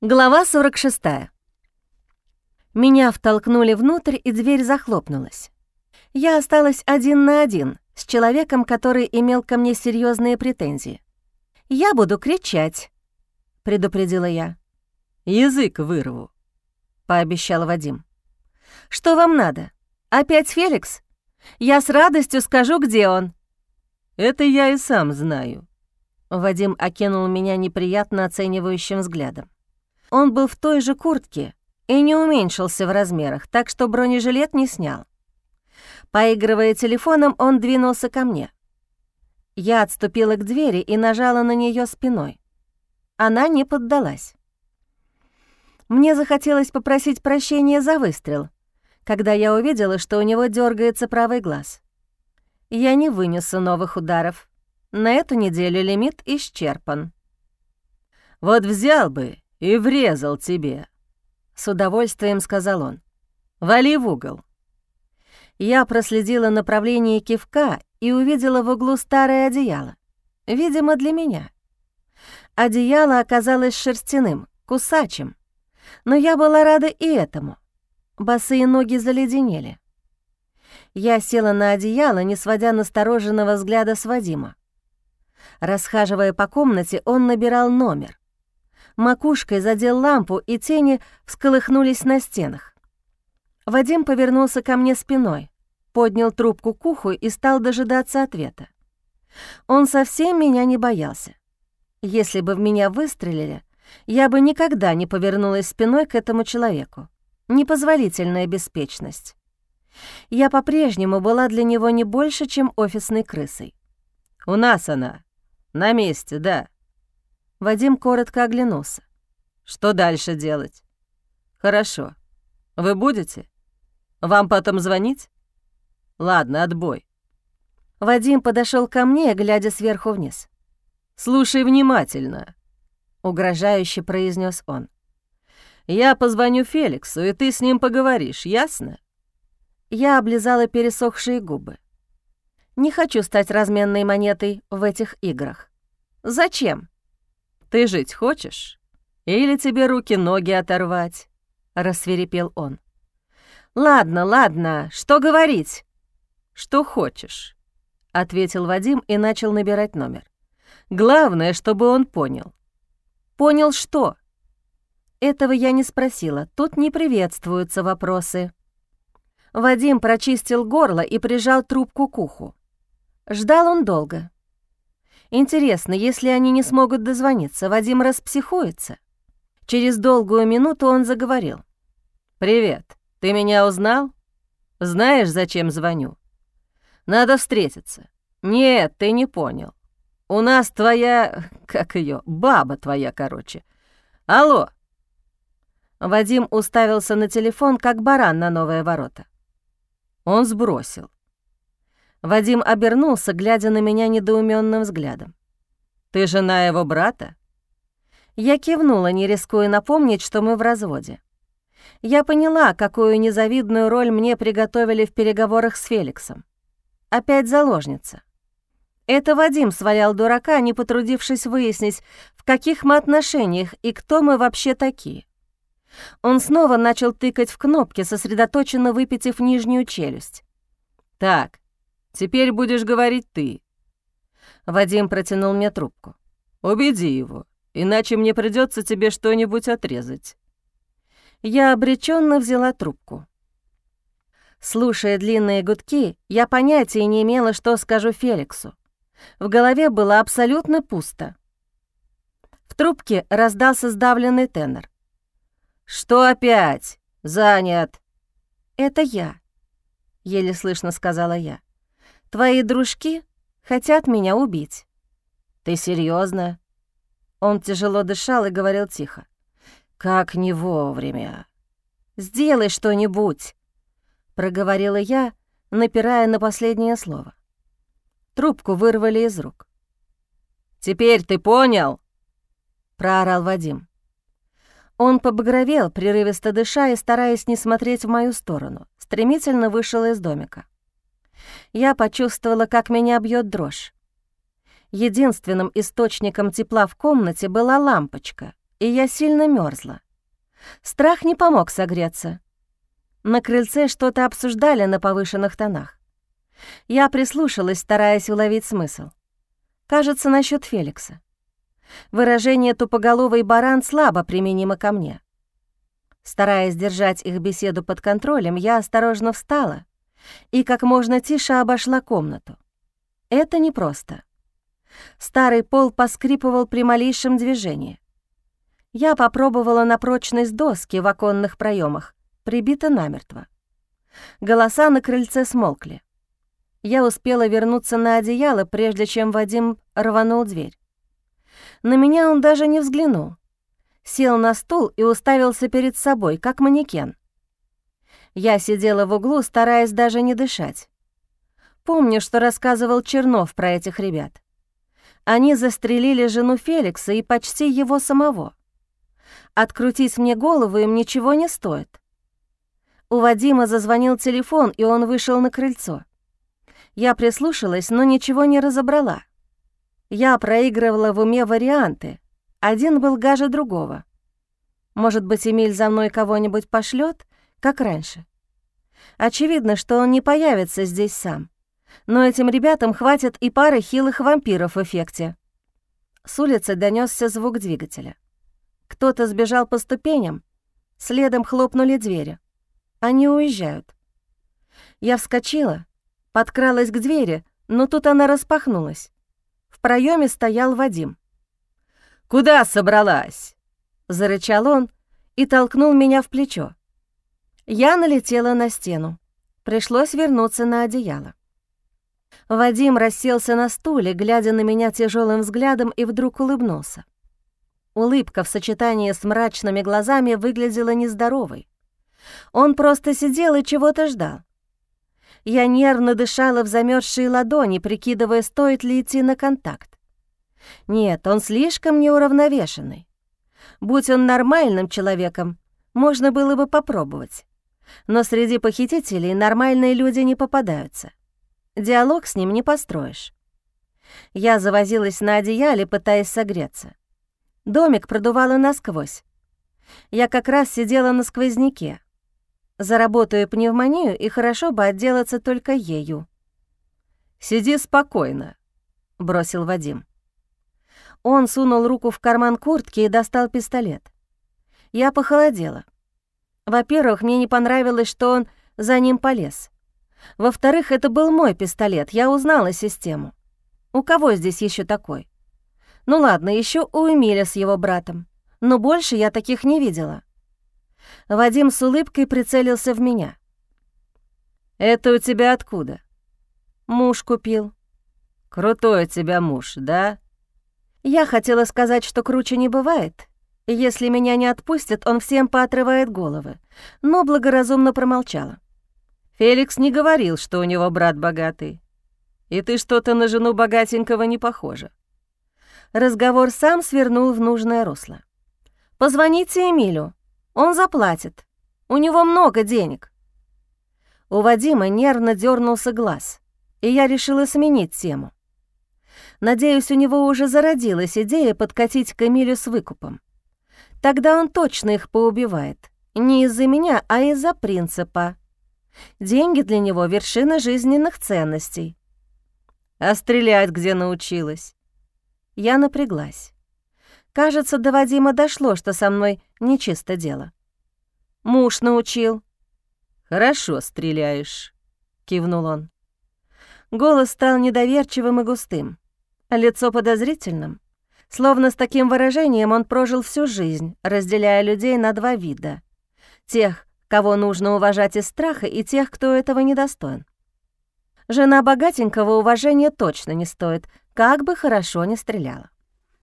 Глава 46. Меня втолкнули внутрь, и дверь захлопнулась. Я осталась один на один с человеком, который имел ко мне серьезные претензии. «Я буду кричать», — предупредила я. «Язык вырву», — пообещал Вадим. «Что вам надо? Опять Феликс? Я с радостью скажу, где он». «Это я и сам знаю». Вадим окинул меня неприятно оценивающим взглядом. Он был в той же куртке и не уменьшился в размерах, так что бронежилет не снял. Поигрывая телефоном, он двинулся ко мне. Я отступила к двери и нажала на нее спиной. Она не поддалась. Мне захотелось попросить прощения за выстрел, когда я увидела, что у него дергается правый глаз. Я не вынесу новых ударов. На эту неделю лимит исчерпан. «Вот взял бы и врезал тебе», — с удовольствием сказал он. «Вали в угол». Я проследила направление кивка и увидела в углу старое одеяло. Видимо, для меня. Одеяло оказалось шерстяным, кусачим. Но я была рада и этому. Босые ноги заледенели. Я села на одеяло, не сводя настороженного взгляда с Вадима. Расхаживая по комнате, он набирал номер макушкой задел лампу, и тени всколыхнулись на стенах. Вадим повернулся ко мне спиной, поднял трубку к уху и стал дожидаться ответа. Он совсем меня не боялся. Если бы в меня выстрелили, я бы никогда не повернулась спиной к этому человеку. Непозволительная беспечность. Я по-прежнему была для него не больше, чем офисной крысой. «У нас она. На месте, да», Вадим коротко оглянулся. «Что дальше делать?» «Хорошо. Вы будете? Вам потом звонить?» «Ладно, отбой». Вадим подошел ко мне, глядя сверху вниз. «Слушай внимательно», — угрожающе произнес он. «Я позвоню Феликсу, и ты с ним поговоришь, ясно?» Я облизала пересохшие губы. Не хочу стать разменной монетой в этих играх. Зачем? Ты жить хочешь? Или тебе руки-ноги оторвать?» — рассверепел он. «Ладно, ладно, что говорить?» «Что хочешь», — ответил Вадим и начал набирать номер. «Главное, чтобы он понял». «Понял что?» Этого я не спросила, тут не приветствуются вопросы. Вадим прочистил горло и прижал трубку к уху. Ждал он долго. Интересно, если они не смогут дозвониться, Вадим распсихуется? Через долгую минуту он заговорил. «Привет, ты меня узнал? Знаешь, зачем звоню? Надо встретиться. Нет, ты не понял. У нас твоя... как ее, баба твоя, короче. Алло!» Вадим уставился на телефон, как баран на новые ворота. Он сбросил. Вадим обернулся, глядя на меня недоуменным взглядом. «Ты жена его брата?» Я кивнула, не рискуя напомнить, что мы в разводе. Я поняла, какую незавидную роль мне приготовили в переговорах с Феликсом. Опять заложница. Это Вадим свалял дурака, не потрудившись выяснить, в каких мы отношениях и кто мы вообще такие. Он снова начал тыкать в кнопки, сосредоточенно выпитив нижнюю челюсть. «Так, Теперь будешь говорить ты». Вадим протянул мне трубку. «Убеди его, иначе мне придется тебе что-нибудь отрезать». Я обреченно взяла трубку. Слушая длинные гудки, я понятия не имела, что скажу Феликсу. В голове было абсолютно пусто. В трубке раздался сдавленный тенор. «Что опять? Занят!» «Это я», — еле слышно сказала я. Твои дружки хотят меня убить». «Ты серьезно? Он тяжело дышал и говорил тихо. «Как не вовремя». «Сделай что-нибудь», — проговорила я, напирая на последнее слово. Трубку вырвали из рук. «Теперь ты понял?» — проорал Вадим. Он побагровел, прерывисто дыша и, стараясь не смотреть в мою сторону, стремительно вышел из домика я почувствовала, как меня бьет дрожь. Единственным источником тепла в комнате была лампочка, и я сильно мерзла. Страх не помог согреться. На крыльце что-то обсуждали на повышенных тонах. Я прислушалась, стараясь уловить смысл. Кажется, насчет Феликса. Выражение «тупоголовый баран» слабо применимо ко мне. Стараясь держать их беседу под контролем, я осторожно встала и как можно тише обошла комнату. Это непросто. Старый пол поскрипывал при малейшем движении. Я попробовала на прочность доски в оконных проемах, прибита намертво. Голоса на крыльце смолкли. Я успела вернуться на одеяло, прежде чем Вадим рванул дверь. На меня он даже не взглянул. Сел на стул и уставился перед собой, как манекен. Я сидела в углу, стараясь даже не дышать. Помню, что рассказывал Чернов про этих ребят. Они застрелили жену Феликса и почти его самого. Открутить мне голову им ничего не стоит. У Вадима зазвонил телефон, и он вышел на крыльцо. Я прислушалась, но ничего не разобрала. Я проигрывала в уме варианты. Один был гаже другого. Может быть, Эмиль за мной кого-нибудь пошлет, как раньше. Очевидно, что он не появится здесь сам. Но этим ребятам хватит и пары хилых вампиров в эффекте. С улицы донесся звук двигателя. Кто-то сбежал по ступеням, следом хлопнули двери. Они уезжают. Я вскочила, подкралась к двери, но тут она распахнулась. В проеме стоял Вадим. «Куда собралась?» — зарычал он и толкнул меня в плечо. Я налетела на стену. Пришлось вернуться на одеяло. Вадим расселся на стуле, глядя на меня тяжелым взглядом, и вдруг улыбнулся. Улыбка в сочетании с мрачными глазами выглядела нездоровой. Он просто сидел и чего-то ждал. Я нервно дышала в замерзшие ладони, прикидывая, стоит ли идти на контакт. Нет, он слишком неуравновешенный. Будь он нормальным человеком, можно было бы попробовать. Но среди похитителей нормальные люди не попадаются. Диалог с ним не построишь. Я завозилась на одеяле, пытаясь согреться. Домик продувало насквозь. Я как раз сидела на сквозняке. Заработаю пневмонию, и хорошо бы отделаться только ею. «Сиди спокойно», — бросил Вадим. Он сунул руку в карман куртки и достал пистолет. Я похолодела. Во-первых, мне не понравилось, что он за ним полез. Во-вторых, это был мой пистолет, я узнала систему. У кого здесь еще такой? Ну ладно, еще у Эмиля с его братом. Но больше я таких не видела. Вадим с улыбкой прицелился в меня. «Это у тебя откуда?» «Муж купил». «Крутой у тебя муж, да?» Я хотела сказать, что круче не бывает, если меня не отпустят, он всем поотрывает головы, но благоразумно промолчала. Феликс не говорил, что у него брат богатый. И ты что-то на жену богатенького не похожа. Разговор сам свернул в нужное русло. «Позвоните Эмилю, он заплатит. У него много денег». У Вадима нервно дернулся глаз, и я решила сменить тему. Надеюсь, у него уже зародилась идея подкатить к Эмилю с выкупом. Тогда он точно их поубивает. Не из-за меня, а из-за принципа. Деньги для него — вершина жизненных ценностей. А стрелять где научилась? Я напряглась. Кажется, до Вадима дошло, что со мной нечисто дело. Муж научил. «Хорошо стреляешь», — кивнул он. Голос стал недоверчивым и густым, а лицо подозрительным. Словно с таким выражением он прожил всю жизнь, разделяя людей на два вида. Тех, кого нужно уважать из страха, и тех, кто этого недостоин. Жена богатенького уважения точно не стоит, как бы хорошо ни стреляла.